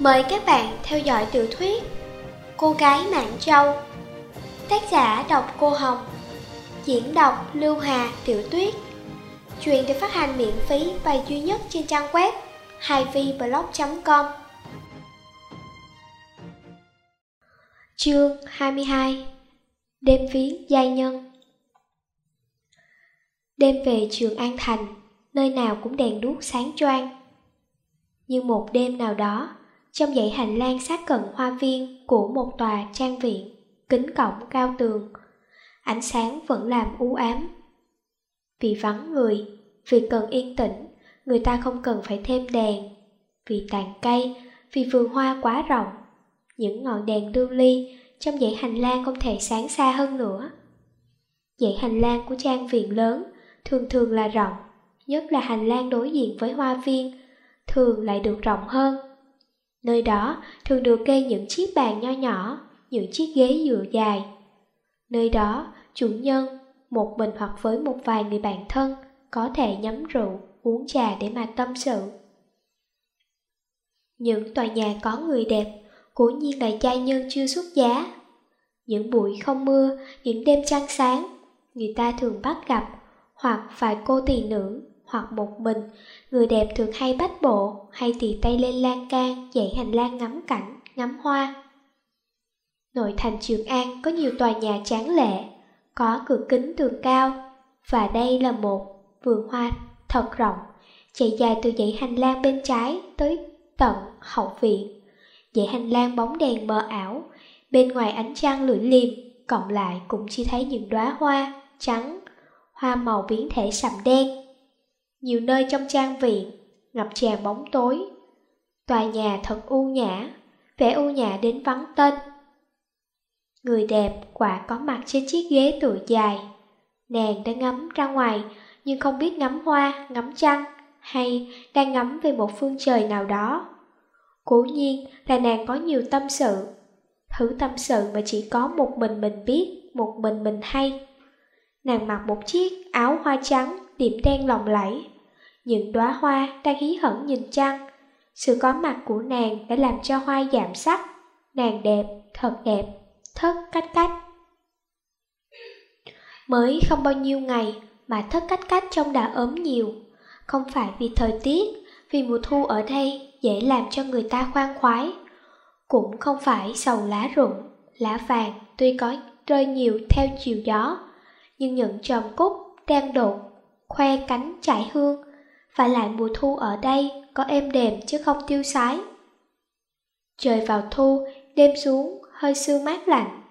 Mời các bạn theo dõi tiểu thuyết Cô gái Mạng Châu. Tác giả đọc Cô Hồng. Diễn đọc Lưu Hà Tiểu Tuyết Chuyện được phát hành miễn phí và duy nhất trên trang web 2vblog.com Chương 22 Đêm viếng giai nhân. Đêm về trường An Thành, nơi nào cũng đèn đuốc sáng choang. Nhưng một đêm nào đó, trong dãy hành lang sát cận hoa viên của một tòa trang viện, kính cổng cao tường, ánh sáng vẫn làm u ám. Vì vắng người, vì cần yên tĩnh, người ta không cần phải thêm đèn. Vì tàn cây, vì vườn hoa quá rộng, những ngọn đèn lưu ly trong dãy hành lang không thể sáng xa hơn nữa. Dãy hành lang của trang viện lớn thường thường là rộng, nhất là hành lang đối diện với hoa viên, thường lại được rộng hơn. Nơi đó thường được kê những chiếc bàn nho nhỏ, những chiếc ghế dựa dài. Nơi đó, chủ nhân, một mình hoặc với một vài người bạn thân, có thể nhắm rượu, uống trà để mà tâm sự. Những tòa nhà có người đẹp, cố nhiên là giai nhân chưa xuất giá. Những buổi không mưa, những đêm trăng sáng, người ta thường bắt gặp, hoặc vài cô tỳ nữ, hoặc một mình, người đẹp thường hay bách bộ, hay tì tay lên lan can, dãy hành lang ngắm cảnh, ngắm hoa. Nội thành Trường An có nhiều tòa nhà tráng lệ, có cửa kính tường cao, và đây là một vườn hoa thật rộng, chạy dài từ dãy hành lang bên trái tới tận hậu viện. Dãy hành lang bóng đèn mờ ảo, bên ngoài ánh trăng lưỡi liềm, cộng lại cũng chỉ thấy những đóa hoa trắng, hoa màu biến thể sậm đen. Nhiều nơi trong trang viện, ngập tràn bóng tối. Tòa nhà thật u nhã, vẻ u nhã đến vắng tên. Người đẹp quả có mặt trên chiếc ghế tựa dài. Nàng đã ngắm ra ngoài, nhưng không biết ngắm hoa, ngắm trăng, hay đang ngắm về một phương trời nào đó. Cố nhiên là nàng có nhiều tâm sự, thứ tâm sự mà chỉ có một mình mình biết, một mình mình hay. Nàng mặc một chiếc áo hoa trắng, điểm đen lồng lẫy. Những đóa hoa đang hí hẩn nhìn trăng. Sự có mặt của nàng đã làm cho hoa giảm sắc. Nàng đẹp, thật đẹp, thất cách cách. Mới không bao nhiêu ngày mà thất cách cách trông đã ốm nhiều. Không phải vì thời tiết, vì mùa thu ở đây dễ làm cho người ta khoan khoái. Cũng không phải sầu lá rụng, lá vàng tuy có rơi nhiều theo chiều gió, nhưng những chòm cúc đang đột, khoe cánh chạy hương, phải lại mùa thu ở đây có êm đềm chứ không tiêu sái. Trời vào thu, đêm xuống, hơi sương mát lạnh.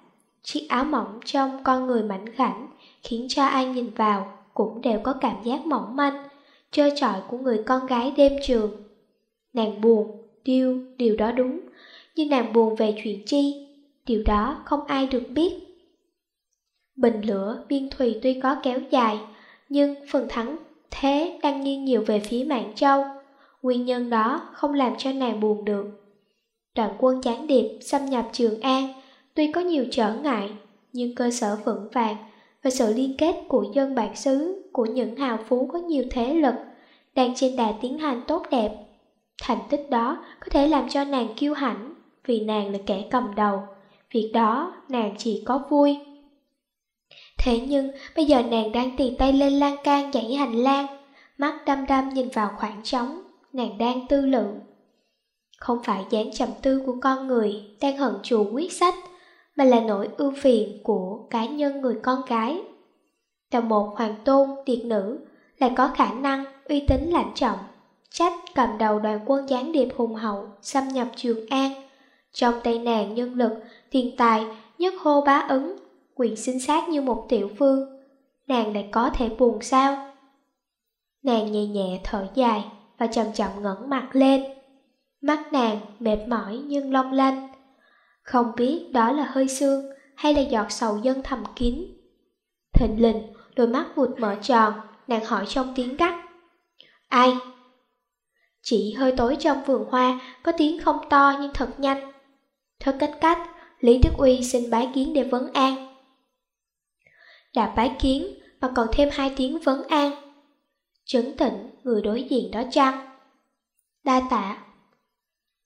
Chiếc áo mỏng trong con người mảnh khảnh khiến cho ai nhìn vào cũng đều có cảm giác mỏng manh, chơi trọi của người con gái đêm trường. Nàng buồn, điêu, điều đó đúng, nhưng nàng buồn về chuyện chi, điều đó không ai được biết. Bình lửa biên thùy tuy có kéo dài, nhưng phần thắng thế đang nghiêng nhiều về phía Mạng Châu. Nguyên nhân đó không làm cho nàng buồn được. Đoàn quân gián điệp xâm nhập Trường An, tuy có nhiều trở ngại, nhưng cơ sở vững vàng và sự liên kết của dân bản xứ, của những hào phú có nhiều thế lực, đang trên đà tiến hành tốt đẹp. Thành tích đó có thể làm cho nàng kiêu hãnh, vì nàng là kẻ cầm đầu. Việc đó nàng chỉ có vui. Thế nhưng bây giờ nàng đang tì tay lên lan can dãy hành lang, mắt đăm đăm nhìn vào khoảng trống, nàng đang tư lượng. Không phải dáng trầm tư của con người đang hận chù quyết sách, mà là nỗi ưu phiền của cá nhân người con gái. Là một hoàng tôn tiệt nữ, lại có khả năng uy tín lãnh trọng, trách cầm đầu đoàn quân gián điệp hùng hậu xâm nhập Trường An. Trong tay nàng nhân lực, thiên tài, nhất hô bá ứng, quyền sinh sát như một tiểu vương, nàng lại có thể buồn sao? Nàng nhẹ nhẹ thở dài và chậm chậm ngẩng mặt lên. Mắt nàng mệt mỏi nhưng long lanh. Không biết đó là hơi sương hay là giọt sầu dân thầm kín. Thịnh lình, đôi mắt vụt mở tròn, nàng hỏi trong tiếng gắt. Ai? Chỉ hơi tối trong vườn hoa, có tiếng không to nhưng thật nhanh. Thất cách cách, Lý Đức Uy xin bái kiến để vấn an đã bái kiến mà còn thêm hai tiếng vấn an. Trấn tịnh người đối diện đó chăng? Đa tạ.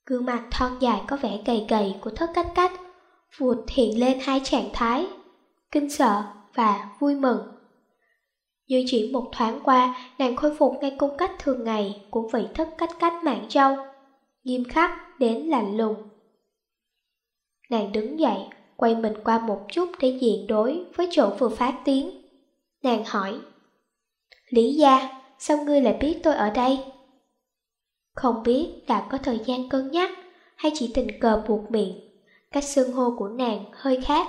Gương mặt thon dài có vẻ gầy gầy của thất cách cách, vụt hiện lên hai trạng thái, kinh sợ và vui mừng. Như chỉ một thoáng qua, nàng khôi phục ngay cung cách thường ngày của vị thất cách cách mạng châu, nghiêm khắc đến lạnh lùng. Nàng đứng dậy, quay mình qua một chút để diện đối với chỗ vừa phát tiếng. Nàng hỏi, Lý gia, sao ngươi lại biết tôi ở đây? Không biết đã có thời gian cân nhắc hay chỉ tình cờ buộc miệng, cách xưng hô của nàng hơi khác.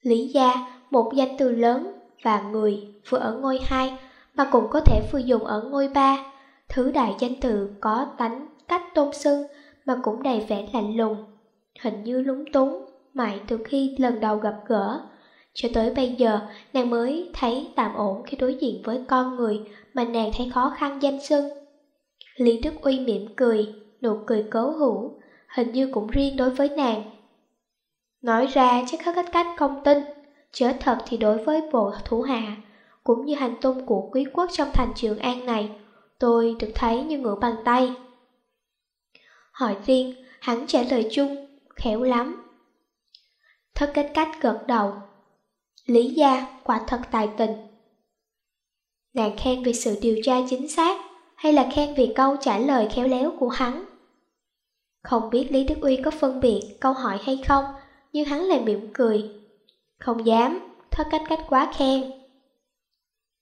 Lý gia, một danh từ lớn và người vừa ở ngôi hai mà cũng có thể vừa dùng ở ngôi ba, thứ đại danh từ có tánh cách tôn xưng mà cũng đầy vẻ lạnh lùng, hình như lúng túng mãi từ khi lần đầu gặp gỡ. Cho tới bây giờ, nàng mới thấy tạm ổn khi đối diện với con người mà nàng thấy khó khăn danh xưng. Lý Đức Uy mỉm cười, nụ cười cố hữu, hình như cũng riêng đối với nàng. Nói ra chắc hết cách cách không tin, chớ thật thì đối với bộ thủ hạ, cũng như hành tung của quý quốc trong thành trường an này, tôi được thấy như ngựa bàn tay. Hỏi riêng, hắn trả lời chung, khéo lắm. Thất cách cách gật đầu. Lý gia quả thật tài tình. Nàng khen vì sự điều tra chính xác, hay là khen vì câu trả lời khéo léo của hắn? Không biết Lý Đức Uy có phân biệt câu hỏi hay không, nhưng hắn lại mỉm cười. Không dám, thất cách cách quá khen.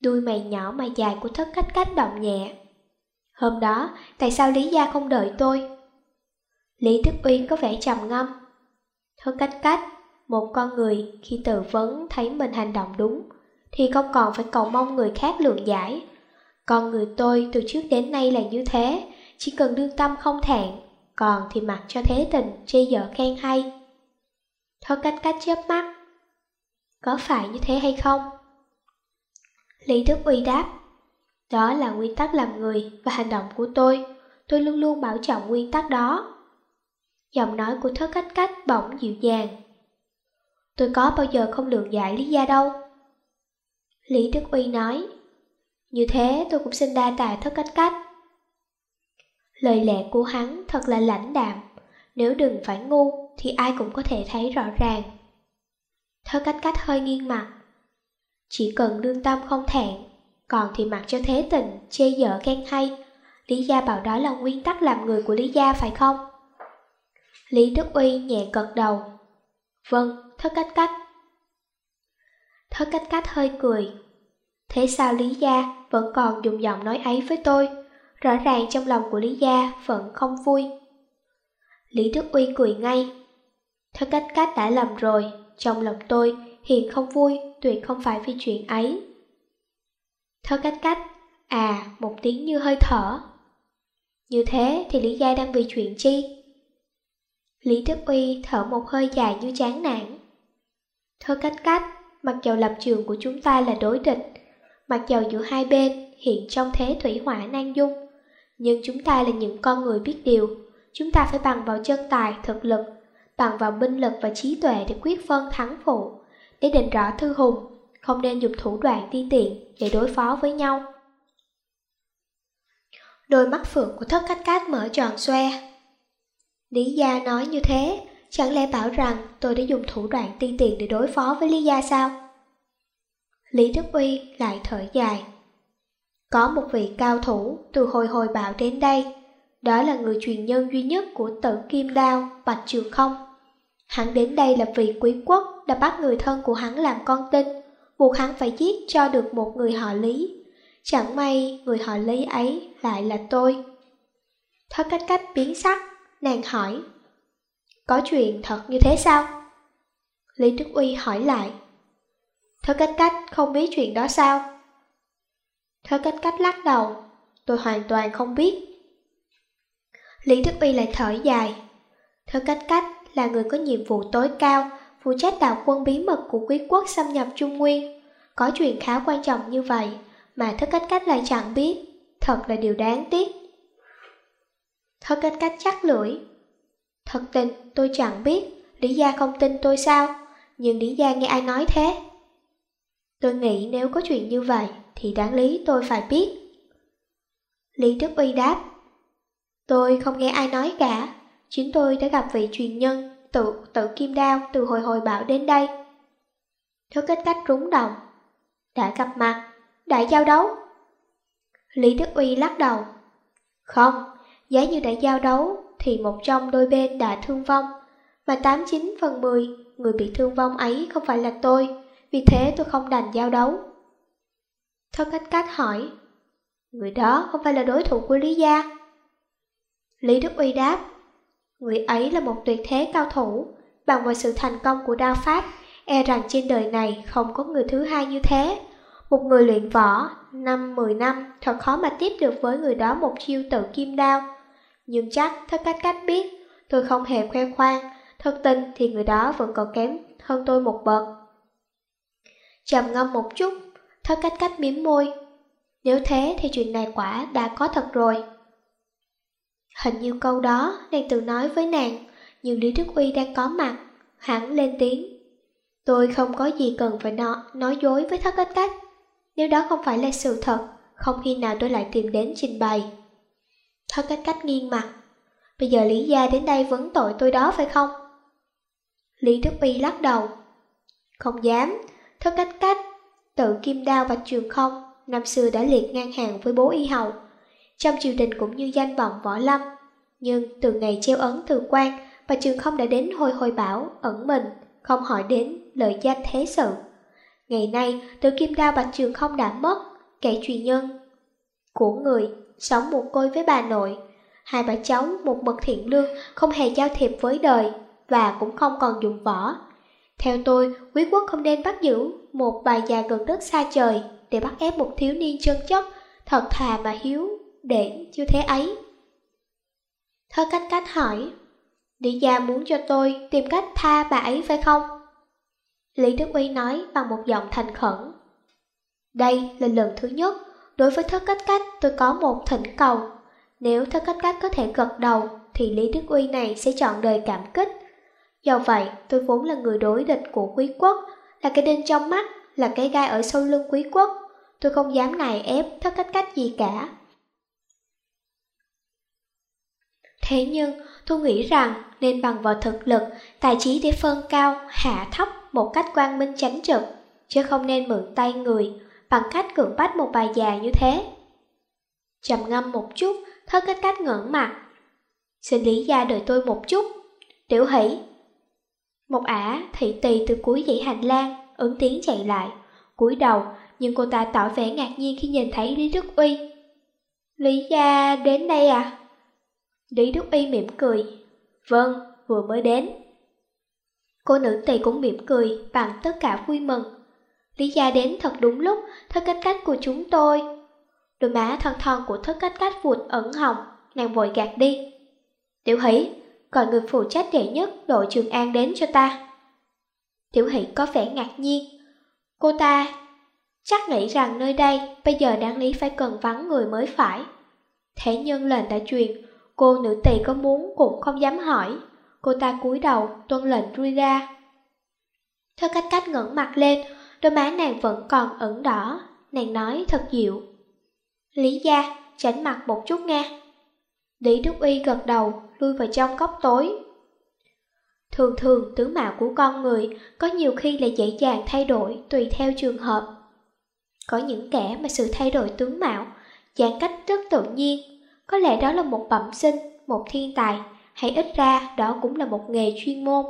Đuôi mày nhỏ mà dài của thất cách cách động nhẹ. Hôm đó, tại sao Lý Gia không đợi tôi? Lý Đức Uy có vẻ trầm ngâm. Thất cách cách, một con người khi tự vấn thấy mình hành động đúng, thì không còn phải cầu mong người khác lượng giải. Con người tôi từ trước đến nay là như thế, chỉ cần đương tâm không thẹn, còn thì mặc cho thế tình, chê dở khen hay. Thơ cách cách chớp mắt. Có phải như thế hay không? Lý Đức Uy đáp. Đó là nguyên tắc làm người và hành động của tôi. Tôi luôn luôn bảo trọng nguyên tắc đó. Giọng nói của thất cách cách bỗng dịu dàng. Tôi có bao giờ không lượng giải lý gia đâu. Lý Đức Uy nói. Như thế tôi cũng xin đa tài thất cách cách. Lời lẽ của hắn thật là lãnh đạm. Nếu đừng phải ngu thì ai cũng có thể thấy rõ ràng. Thất cách cách hơi nghiêng mặt. Chỉ cần lương tâm không thẹn, còn thì mặc cho thế tình, chê dở khen hay. Lý gia bảo đó là nguyên tắc làm người của Lý gia phải không? Lý Đức Uy nhẹ cật đầu. Vâng, thất cách cách. Thất cách cách hơi cười. Thế sao Lý Gia vẫn còn dùng giọng nói ấy với tôi? Rõ ràng trong lòng của Lý Gia vẫn không vui. Lý Đức Uy cười ngay. Thất cách cách đã lầm rồi, trong lòng tôi hiện không vui tuyệt không phải vì chuyện ấy. Thất cách cách, à, một tiếng như hơi thở. Như thế thì Lý Gia đang vì chuyện chi? Lý Đức Uy thở một hơi dài như chán nản. Thơ cách cách, mặc dầu lập trường của chúng ta là đối địch, mặc dầu giữa hai bên hiện trong thế thủy hỏa nan dung, nhưng chúng ta là những con người biết điều, chúng ta phải bằng vào chân tài, thực lực, bằng vào binh lực và trí tuệ để quyết phân thắng phụ, để định rõ thư hùng, không nên dùng thủ đoạn ti tiện để đối phó với nhau. Đôi mắt phượng của thất cách cách mở tròn xoe, Lý Gia nói như thế, chẳng lẽ bảo rằng tôi đã dùng thủ đoạn tiên tiền để đối phó với Lý Gia sao? Lý Đức Uy lại thở dài. Có một vị cao thủ từ hồi hồi bảo đến đây, đó là người truyền nhân duy nhất của tử Kim Đao, Bạch Trường Không. Hắn đến đây là vì quý quốc đã bắt người thân của hắn làm con tin, buộc hắn phải giết cho được một người họ Lý. Chẳng may người họ Lý ấy lại là tôi. Thất cách cách biến sắc, Nàng hỏi có chuyện thật như thế sao? Lý Đức Uy hỏi lại. Thơ cách cách không biết chuyện đó sao? Thơ cách cách lắc đầu. Tôi hoàn toàn không biết. Lý Đức Uy lại thở dài. Thơ cách cách là người có nhiệm vụ tối cao, Phụ trách đạo quân bí mật của quý quốc xâm nhập Trung Nguyên. Có chuyện khá quan trọng như vậy Mà Thơ cách cách lại chẳng biết. Thật là điều đáng tiếc. Thơ cách cách chắc lưỡi. Thật tình, tôi chẳng biết, Lý Gia không tin tôi sao, nhưng Lý Gia nghe ai nói thế. Tôi nghĩ nếu có chuyện như vậy, thì đáng lý tôi phải biết. Lý Đức Uy đáp. Tôi không nghe ai nói cả, chính tôi đã gặp vị truyền nhân tự tự kim đao từ hồi hồi bảo đến đây. Thứ kết cách rúng động. Đã gặp mặt, đã giao đấu. Lý Đức Uy lắc đầu. Không, giá như đã giao đấu thì một trong đôi bên đã thương vong, mà 89 phần 10 người bị thương vong ấy không phải là tôi, vì thế tôi không đành giao đấu. Thất cách cách hỏi, người đó không phải là đối thủ của Lý Gia. Lý Đức Uy đáp, người ấy là một tuyệt thế cao thủ, bằng vào sự thành công của đao pháp, e rằng trên đời này không có người thứ hai như thế. Một người luyện võ, năm mười năm, thật khó mà tiếp được với người đó một chiêu tự kim đao. Nhưng chắc thất cách cách biết, tôi không hề khoe khoang, thật tình thì người đó vẫn còn kém hơn tôi một bậc. Trầm ngâm một chút, thất cách cách miếm môi. Nếu thế thì chuyện này quả đã có thật rồi. Hình như câu đó nàng tự nói với nàng, nhưng Lý Đức Uy đang có mặt, hắn lên tiếng. Tôi không có gì cần phải nói, nói dối với thất cách cách. Nếu đó không phải là sự thật, không khi nào tôi lại tìm đến trình bày. Thất cách cách nghiêng mặt. Bây giờ Lý Gia đến đây vấn tội tôi đó phải không? Lý Đức Bi lắc đầu. Không dám, thất cách cách, tự kim đao và trường không, năm xưa đã liệt ngang hàng với bố y hầu. Trong triều đình cũng như danh vọng võ lâm. Nhưng từ ngày treo ấn từ quan, và trường không đã đến hồi hồi bảo, ẩn mình, không hỏi đến lợi danh thế sự. Ngày nay, tự kim đao bạch trường không đã mất, kẻ truyền nhân của người, sống một côi với bà nội. Hai bà cháu một mực thiện lương, không hề giao thiệp với đời, và cũng không còn dùng võ. Theo tôi, quý quốc không nên bắt giữ một bà già gần đất xa trời để bắt ép một thiếu niên chân chất, thật thà mà hiếu, để như thế ấy. Thơ cách cách hỏi, Lý gia muốn cho tôi tìm cách tha bà ấy phải không? Lý Đức Uy nói bằng một giọng thành khẩn. Đây là lần thứ nhất, đối với thất cách cách tôi có một thỉnh cầu. Nếu thất cách cách có thể gật đầu, thì Lý Đức Uy này sẽ chọn đời cảm kích. Do vậy, tôi vốn là người đối địch của quý quốc, là cái đinh trong mắt, là cái gai ở sau lưng quý quốc. Tôi không dám nài ép thất cách cách gì cả. Thế nhưng, tôi nghĩ rằng nên bằng vào thực lực, tài trí để phân cao, hạ thấp một cách quang minh chánh trực, chứ không nên mượn tay người bằng cách cưỡng bắt một bà già như thế. Trầm ngâm một chút, thất cách cách ngẩng mặt. Xin lý gia đợi tôi một chút. Tiểu hỷ. Một ả thị tỳ từ cuối dãy hành lang, ứng tiếng chạy lại, cúi đầu, nhưng cô ta tỏ vẻ ngạc nhiên khi nhìn thấy Lý Đức Uy. Lý gia đến đây à? Lý Đức Uy mỉm cười. Vâng, vừa mới đến. Cô nữ tỳ cũng mỉm cười bằng tất cả vui mừng. Lý gia đến thật đúng lúc, thất cách cách của chúng tôi. Đôi má thân thân của thất cách cách vụt ẩn hồng, nàng vội gạt đi. Tiểu hỷ, gọi người phụ trách đệ nhất đội Trường An đến cho ta. Tiểu hỷ có vẻ ngạc nhiên. Cô ta chắc nghĩ rằng nơi đây bây giờ đáng lý phải cần vắng người mới phải. Thế nhưng lệnh đã truyền, cô nữ tỳ có muốn cũng không dám hỏi. Cô ta cúi đầu, tuân lệnh lui ra. Thơ cách cách ngẩng mặt lên, đôi má nàng vẫn còn ẩn đỏ, nàng nói thật dịu. Lý gia, tránh mặt một chút nghe. Lý Đức Uy gật đầu, lui vào trong góc tối. Thường thường tướng mạo của con người có nhiều khi là dễ dàng thay đổi tùy theo trường hợp. Có những kẻ mà sự thay đổi tướng mạo, giãn cách rất tự nhiên, có lẽ đó là một bẩm sinh, một thiên tài, hay ít ra đó cũng là một nghề chuyên môn.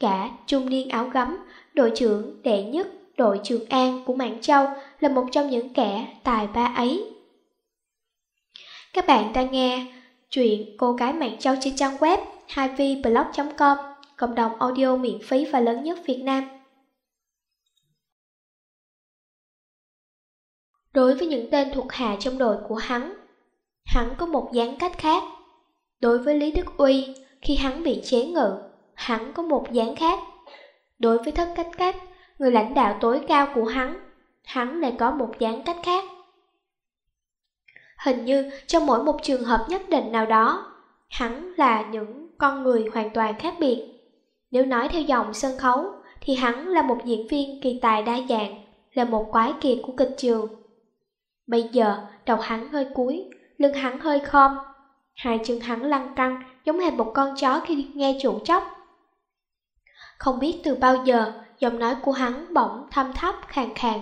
Cả trung niên áo gấm, đội trưởng đệ nhất đội Trường An của Mạng Châu là một trong những kẻ tài ba ấy. Các bạn đang nghe chuyện Cô gái Mạng Châu trên trang web 2vblog.com, cộng đồng audio miễn phí và lớn nhất Việt Nam. Đối với những tên thuộc hạ trong đội của hắn, hắn có một dáng cách khác. Đối với Lý Đức Uy, khi hắn bị chế ngự, hắn có một dáng khác. Đối với thất cách cách, người lãnh đạo tối cao của hắn, hắn lại có một dáng cách khác. Hình như trong mỗi một trường hợp nhất định nào đó, hắn là những con người hoàn toàn khác biệt. Nếu nói theo dòng sân khấu, thì hắn là một diễn viên kỳ tài đa dạng, là một quái kiệt của kịch trường. Bây giờ, đầu hắn hơi cúi, lưng hắn hơi khom. Hai chân hắn lăn căng, giống hệt một con chó khi nghe chuột chóc. Không biết từ bao giờ, giọng nói của hắn bỗng thâm thấp khàn khàn.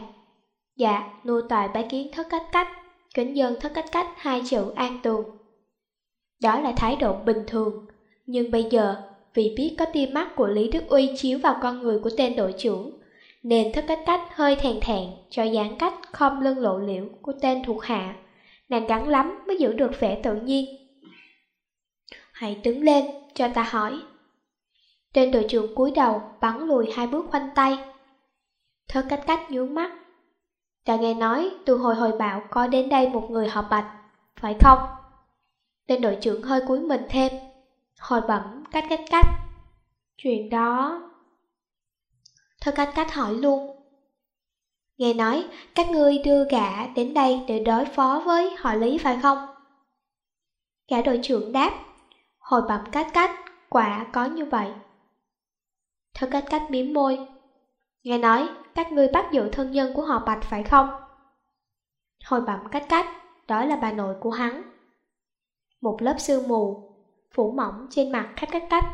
Dạ, nô tài bái kiến thất cách cách, kính dân thất cách cách hai chữ an tường. Đó là thái độ bình thường, nhưng bây giờ, vì biết có tia mắt của Lý Đức Uy chiếu vào con người của tên đội trưởng, nên thất cách cách hơi thèn thẹn cho dáng cách không lưng lộ liễu của tên thuộc hạ. Nàng gắn lắm mới giữ được vẻ tự nhiên. Hãy đứng lên, cho ta hỏi. Tên đội trưởng cúi đầu bắn lùi hai bước khoanh tay. Thơ cách cách nhướng mắt. Ta nghe nói từ hồi hồi bạo có đến đây một người họ bạch, phải không? Tên đội trưởng hơi cúi mình thêm. Hồi bẩm cách cách cách. Chuyện đó... Thơ cách cách hỏi luôn. Nghe nói, các ngươi đưa gã đến đây để đối phó với họ Lý phải không? Gã đội trưởng đáp, hồi bẩm cách cách, quả có như vậy. Thơ cách cách miếm môi. Nghe nói, các ngươi bắt giữ thân nhân của họ Bạch phải không? Hồi bẩm cách cách, đó là bà nội của hắn. Một lớp sương mù, phủ mỏng trên mặt khách cách cách.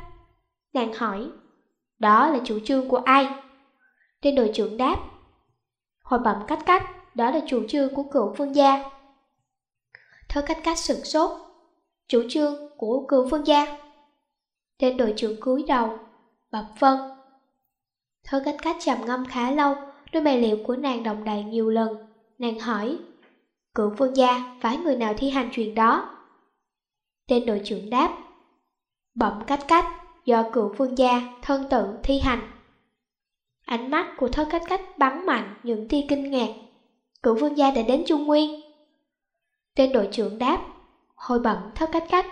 Nàng hỏi, đó là chủ trương của ai? Tên đội trưởng đáp Hồi bẩm cách cách Đó là chủ trương của cựu phương gia Thơ cách cách sửng sốt Chủ trương của cựu phương gia Tên đội trưởng cúi đầu bập vân Thơ cách cách trầm ngâm khá lâu Đôi mày liệu của nàng đồng đầy nhiều lần Nàng hỏi Cựu phương gia phải người nào thi hành chuyện đó Tên đội trưởng đáp Bẩm cách cách Do cựu phương gia thân tự thi hành Ánh mắt của thơ cách cách bắn mạnh những tia kinh ngạc. Cửu vương gia đã đến Trung Nguyên. Tên đội trưởng đáp, hồi bẩm thơ cách cách,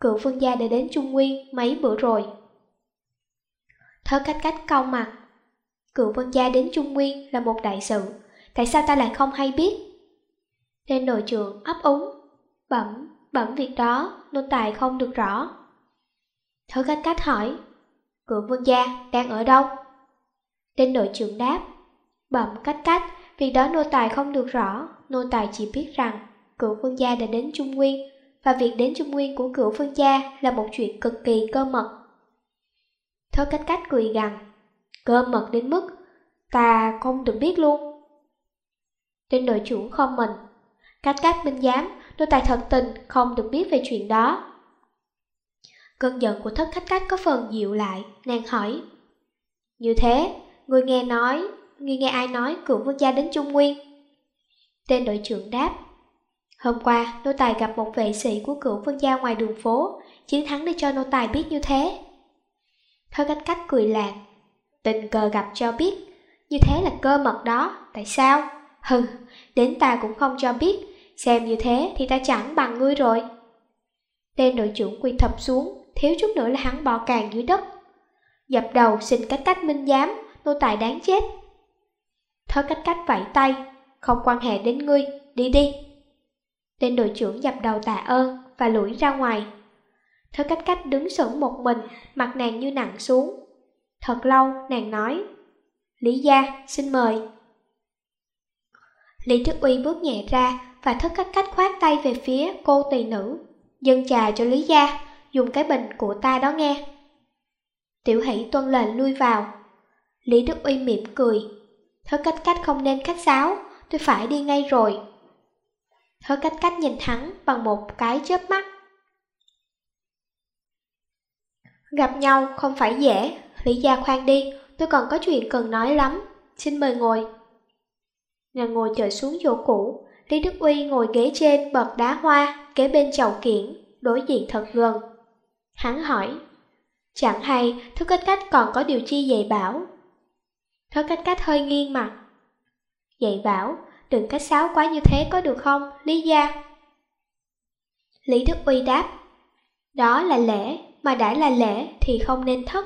cửu vương gia đã đến Trung Nguyên mấy bữa rồi. Thất cách cách cau mặt, cửu vân gia đến Trung Nguyên là một đại sự, tại sao ta lại không hay biết? Tên đội trưởng ấp úng, bẩm, bẩm việc đó, nô tài không được rõ. Thất cách cách hỏi, cửu vân gia đang ở đâu? Tên đội trưởng đáp, bẩm cách cách, việc đó nô tài không được rõ, nô tài chỉ biết rằng cựu vân gia đã đến Trung Nguyên, và việc đến Trung Nguyên của cựu vân gia là một chuyện cực kỳ cơ mật. Thơ cách cách cười gằn, cơ mật đến mức ta không được biết luôn. Tên đội trưởng không mình, cách cách minh giám, nô tài thật tình không được biết về chuyện đó. Cơn giận của thất cách cách có phần dịu lại, nàng hỏi. Như thế, Người nghe nói, người nghe ai nói cựu vương gia đến Trung Nguyên? Tên đội trưởng đáp. Hôm qua, nô tài gặp một vệ sĩ của cựu vương gia ngoài đường phố, chiến thắng để cho nô tài biết như thế. Thơ cách cách cười lạc Tình cờ gặp cho biết, như thế là cơ mật đó, tại sao? Hừ, đến ta cũng không cho biết, xem như thế thì ta chẳng bằng ngươi rồi. Tên đội trưởng quỳ thập xuống, thiếu chút nữa là hắn bò càng dưới đất. Dập đầu xin cách cách minh giám, nô tài đáng chết. Thôi cách cách vẫy tay, không quan hệ đến ngươi, đi đi. Tên đội trưởng dập đầu tạ ơn và lủi ra ngoài. Thớ cách cách đứng sững một mình, mặt nàng như nặng xuống. Thật lâu nàng nói, Lý gia, xin mời. Lý Trức Uy bước nhẹ ra và thất cách cách khoát tay về phía cô tỳ nữ. Dân trà cho Lý gia, dùng cái bình của ta đó nghe. Tiểu hỷ tuân lệnh lui vào, Lý Đức Uy mỉm cười. Thớ cách cách không nên khách sáo, tôi phải đi ngay rồi. Thớ cách cách nhìn thẳng bằng một cái chớp mắt. Gặp nhau không phải dễ, Lý Gia khoan đi, tôi còn có chuyện cần nói lắm, xin mời ngồi. Nàng ngồi trở xuống chỗ cũ, Lý Đức Uy ngồi ghế trên bậc đá hoa, kế bên chậu kiển, đối diện thật gần. Hắn hỏi, chẳng hay thức cách cách còn có điều chi dạy bảo, Thơ cách cách hơi nghiêng mặt. Dạy bảo, đừng cách sáo quá như thế có được không, Lý Gia? Lý Đức Uy đáp, đó là lễ, mà đã là lễ thì không nên thất.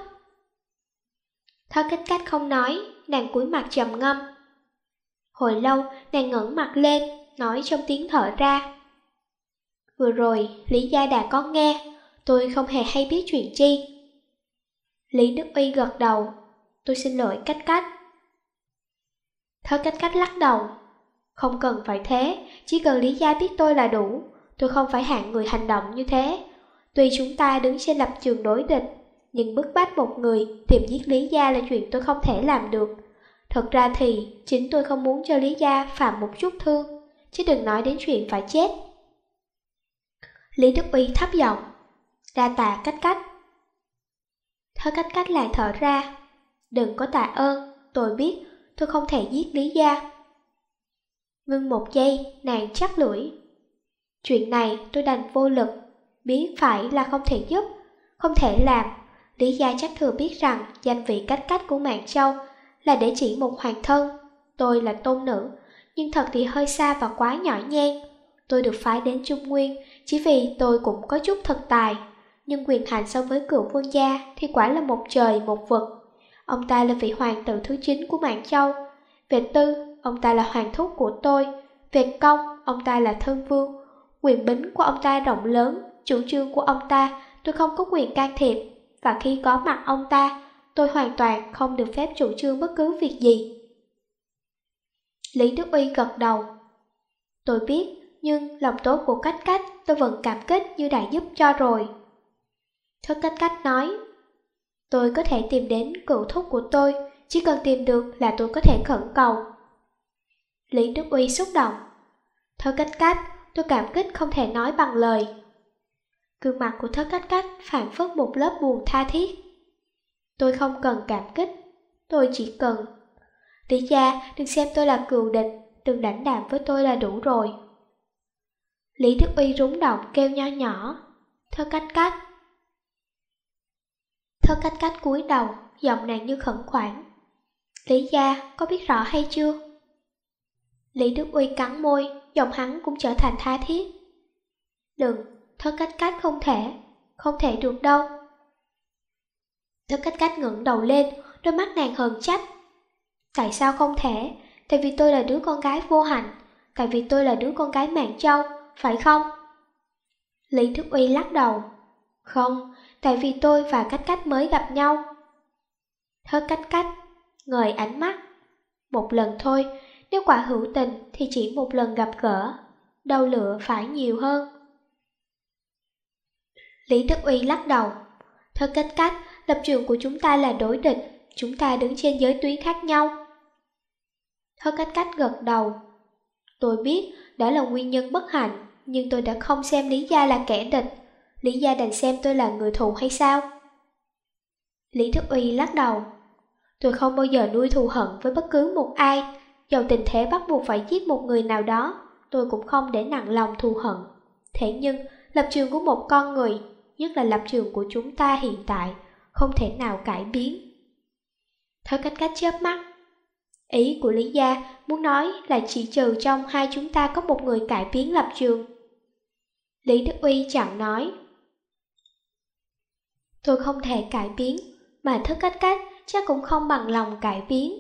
Thơ cách cách không nói, nàng cúi mặt trầm ngâm. Hồi lâu, nàng ngẩng mặt lên, nói trong tiếng thở ra. Vừa rồi, Lý Gia đã có nghe, tôi không hề hay biết chuyện chi. Lý Đức Uy gật đầu, tôi xin lỗi cách cách. Thơ cách cách lắc đầu. Không cần phải thế, chỉ cần Lý Gia biết tôi là đủ. tôi không phải hạng người hành động như thế. Tuy chúng ta đứng trên lập trường đối địch, nhưng bức bách một người tìm giết Lý Gia là chuyện tôi không thể làm được. Thật ra thì chính tôi không muốn cho Lý Gia phạm một chút thương, chứ đừng nói đến chuyện phải chết. Lý Đức Uy thấp giọng, ra tạ cách cách. Thơ cách cách lại thở ra, đừng có tạ ơn, tôi biết tôi không thể giết Lý Gia. Ngưng một giây, nàng chắc lưỡi. Chuyện này tôi đành vô lực, biết phải là không thể giúp, không thể làm. Lý Gia chắc thừa biết rằng danh vị cách cách của Mạng Châu là để chỉ một hoàng thân. Tôi là tôn nữ, nhưng thật thì hơi xa và quá nhỏ nhen. Tôi được phái đến Trung Nguyên chỉ vì tôi cũng có chút thật tài. Nhưng quyền hành so với cựu vương gia thì quả là một trời một vực. Ông ta là vị hoàng tử thứ 9 của Mạng Châu. Về tư, ông ta là hoàng thúc của tôi. Về công, ông ta là thân vương. Quyền bính của ông ta rộng lớn, chủ trương của ông ta tôi không có quyền can thiệp. Và khi có mặt ông ta, tôi hoàn toàn không được phép chủ trương bất cứ việc gì. Lý Đức Uy gật đầu. Tôi biết, nhưng lòng tốt của cách cách tôi vẫn cảm kích như đã giúp cho rồi. Thất cách cách nói, tôi có thể tìm đến cựu thúc của tôi, chỉ cần tìm được là tôi có thể khẩn cầu. Lý Đức Uy xúc động. Thơ cách cách, tôi cảm kích không thể nói bằng lời. Gương mặt của thơ cách cách phản phất một lớp buồn tha thiết. Tôi không cần cảm kích, tôi chỉ cần. Lý gia đừng xem tôi là cựu địch, đừng đảnh đạm với tôi là đủ rồi. Lý Đức Uy rúng động kêu nho nhỏ, thơ cách cách. Thơ cách cách cúi đầu, giọng nàng như khẩn khoản. Lý gia có biết rõ hay chưa? Lý Đức Uy cắn môi, giọng hắn cũng trở thành tha thiết. Đừng, thơ cách cách không thể, không thể được đâu. Thơ cách cách ngẩng đầu lên, đôi mắt nàng hờn trách. Tại sao không thể? Tại vì tôi là đứa con gái vô hạnh, tại vì tôi là đứa con gái mạng châu, phải không? Lý thức Uy lắc đầu. Không, tại vì tôi và cách cách mới gặp nhau. Thơ cách cách, ngời ánh mắt. Một lần thôi, nếu quả hữu tình thì chỉ một lần gặp gỡ, đau lửa phải nhiều hơn. Lý Đức Uy lắc đầu. Thơ cách cách, lập trường của chúng ta là đối địch, chúng ta đứng trên giới tuyến khác nhau. Thơ cách cách gật đầu. Tôi biết đó là nguyên nhân bất hạnh, nhưng tôi đã không xem Lý Gia là kẻ địch. Lý Gia đành xem tôi là người thù hay sao? Lý Đức Uy lắc đầu. Tôi không bao giờ nuôi thù hận với bất cứ một ai, dầu tình thế bắt buộc phải giết một người nào đó, tôi cũng không để nặng lòng thù hận. Thế nhưng, lập trường của một con người, nhất là lập trường của chúng ta hiện tại, không thể nào cải biến. Thôi cách cách chớp mắt, ý của Lý Gia muốn nói là chỉ trừ trong hai chúng ta có một người cải biến lập trường. Lý Đức Uy chẳng nói. Tôi không thể cải biến, mà thức cách cách chắc cũng không bằng lòng cải biến.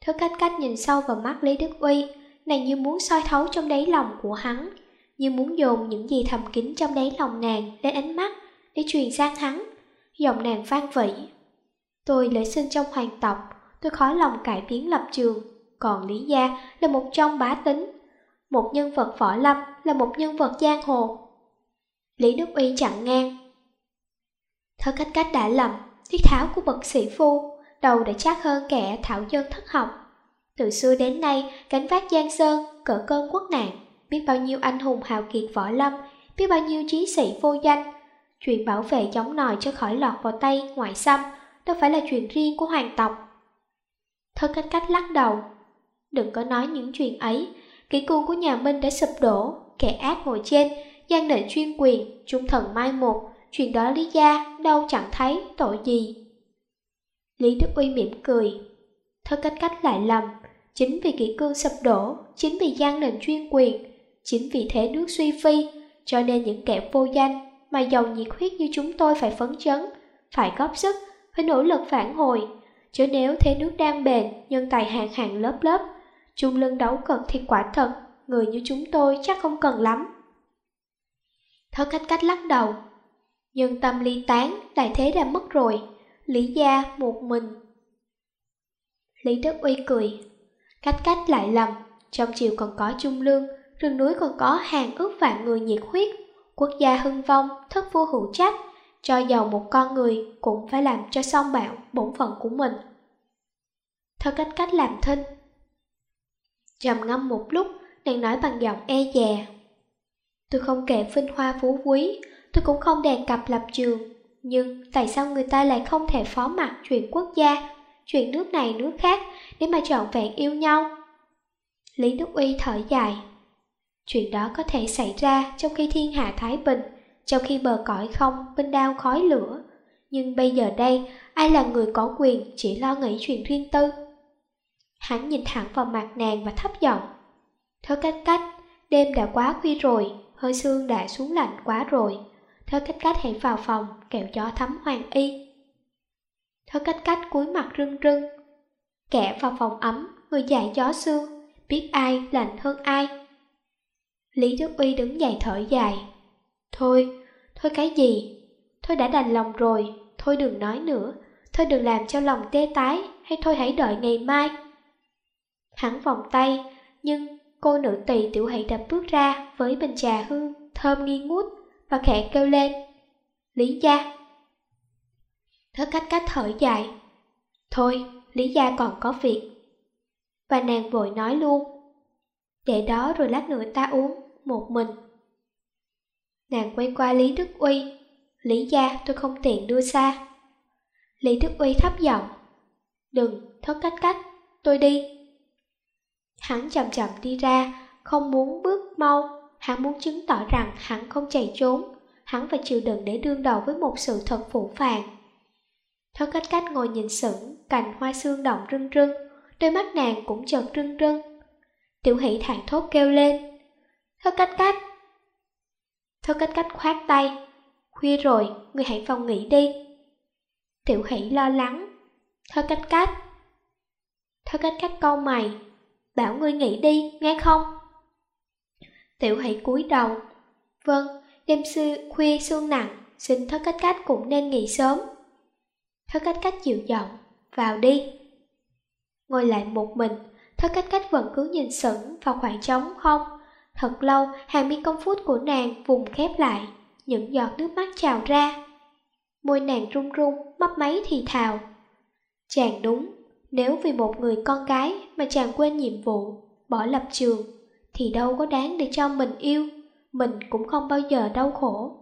Thức cách cách nhìn sâu vào mắt Lý Đức Uy, nàng như muốn soi thấu trong đáy lòng của hắn, như muốn dồn những gì thầm kín trong đáy lòng nàng lên ánh mắt để truyền sang hắn. Giọng nàng vang vĩ. Tôi lễ sinh trong hoàng tộc, tôi khó lòng cải biến lập trường, còn Lý Gia là một trong bá tính. Một nhân vật võ lâm là một nhân vật giang hồ. Lý Đức Uy chặn ngang. Thơ cách cách đã lầm, thiết tháo của bậc sĩ phu, đầu đã chắc hơn kẻ thảo dân thất học. Từ xưa đến nay, gánh vác giang sơn, cỡ cơn quốc nạn, biết bao nhiêu anh hùng hào kiệt võ lâm, biết bao nhiêu trí sĩ vô danh. Chuyện bảo vệ chống nòi cho khỏi lọt vào tay ngoại xâm, đâu phải là chuyện riêng của hoàng tộc. Thơ cách cách lắc đầu. Đừng có nói những chuyện ấy, kỹ cương của nhà Minh đã sụp đổ, kẻ ác ngồi trên, gian định chuyên quyền, trung thần mai một, chuyện đó lý gia đâu chẳng thấy tội gì. Lý Đức Uy mỉm cười. Thơ cách cách lại lầm, chính vì kỷ cương sụp đổ, chính vì gian nền chuyên quyền, chính vì thế nước suy phi, cho nên những kẻ vô danh mà giàu nhiệt huyết như chúng tôi phải phấn chấn, phải góp sức, phải nỗ lực phản hồi. Chứ nếu thế nước đang bền, nhân tài hàng hàng lớp lớp, chung lưng đấu cực thì quả thật, người như chúng tôi chắc không cần lắm. Thất cách cách lắc đầu. Nhưng tâm ly tán, đại thế đã mất rồi, Lý gia một mình. Lý Đức Uy cười, cách cách lại lầm, trong chiều còn có Trung Lương, rừng núi còn có hàng ước vạn người nhiệt huyết, quốc gia hưng vong, thất vua hữu trách, cho giàu một con người cũng phải làm cho xong bạo bổn phận của mình. Theo cách cách làm thinh. Trầm ngâm một lúc, nàng nói bằng giọng e dè. Tôi không kể vinh hoa phú quý, tôi cũng không đề cập lập trường, nhưng tại sao người ta lại không thể phó mặc chuyện quốc gia, chuyện nước này nước khác để mà trọn vẹn yêu nhau? Lý Đức Uy thở dài. Chuyện đó có thể xảy ra trong khi thiên hạ thái bình, trong khi bờ cõi không binh đao khói lửa. Nhưng bây giờ đây, ai là người có quyền chỉ lo nghĩ chuyện riêng tư? Hắn nhìn thẳng vào mặt nàng và thấp giọng. Thơ cách cách, đêm đã quá khuya rồi, hơi sương đã xuống lạnh quá rồi. Thơ cách cách hãy vào phòng, kẹo gió thấm hoàng y. Thơ cách cách cúi mặt rưng rưng. Kẻ vào phòng ấm, người dạy gió sương, biết ai lạnh hơn ai. Lý Đức Uy đứng dậy thở dài. Thôi, thôi cái gì? Thôi đã đành lòng rồi, thôi đừng nói nữa, thôi đừng làm cho lòng tê tái, hay thôi hãy đợi ngày mai. Hắn vòng tay, nhưng cô nữ tỳ tiểu hỷ đập bước ra với bình trà hương thơm nghi ngút và khẽ kêu lên. Lý gia. Thất cách cách thở dài. Thôi, Lý gia còn có việc. Và nàng vội nói luôn. Để đó rồi lát nữa ta uống, một mình. Nàng quay qua Lý Đức Uy. Lý gia tôi không tiện đưa xa. Lý Đức Uy thấp giọng. Đừng, thất cách cách, tôi đi. Hắn chậm chậm đi ra, không muốn bước mau, hắn muốn chứng tỏ rằng hắn không chạy trốn, hắn phải chịu đựng để đương đầu với một sự thật phủ phàng. Thất cách cách ngồi nhìn sững, cành hoa xương động rưng rưng, đôi mắt nàng cũng chợt rưng rưng. Tiểu hỷ thản thốt kêu lên. Thất cách cách. Thất cách cách khoát tay. Khuya rồi, người hãy phòng nghỉ đi. Tiểu hỷ lo lắng. Thất cách cách. Thất cách cách câu mày, bảo ngươi nghỉ đi, nghe không? Tiểu Hỷ cúi đầu. Vâng, đêm sư khuya sương nặng, xin thất cách cách cũng nên nghỉ sớm. Thất cách cách dịu giọng, vào đi. Ngồi lại một mình, thất cách cách vẫn cứ nhìn sững vào khoảng trống không. Thật lâu, hàng mi công phút của nàng vùng khép lại, những giọt nước mắt trào ra. Môi nàng run run, mấp máy thì thào. Chàng đúng, nếu vì một người con gái mà chàng quên nhiệm vụ, bỏ lập trường, thì đâu có đáng để cho mình yêu, mình cũng không bao giờ đau khổ.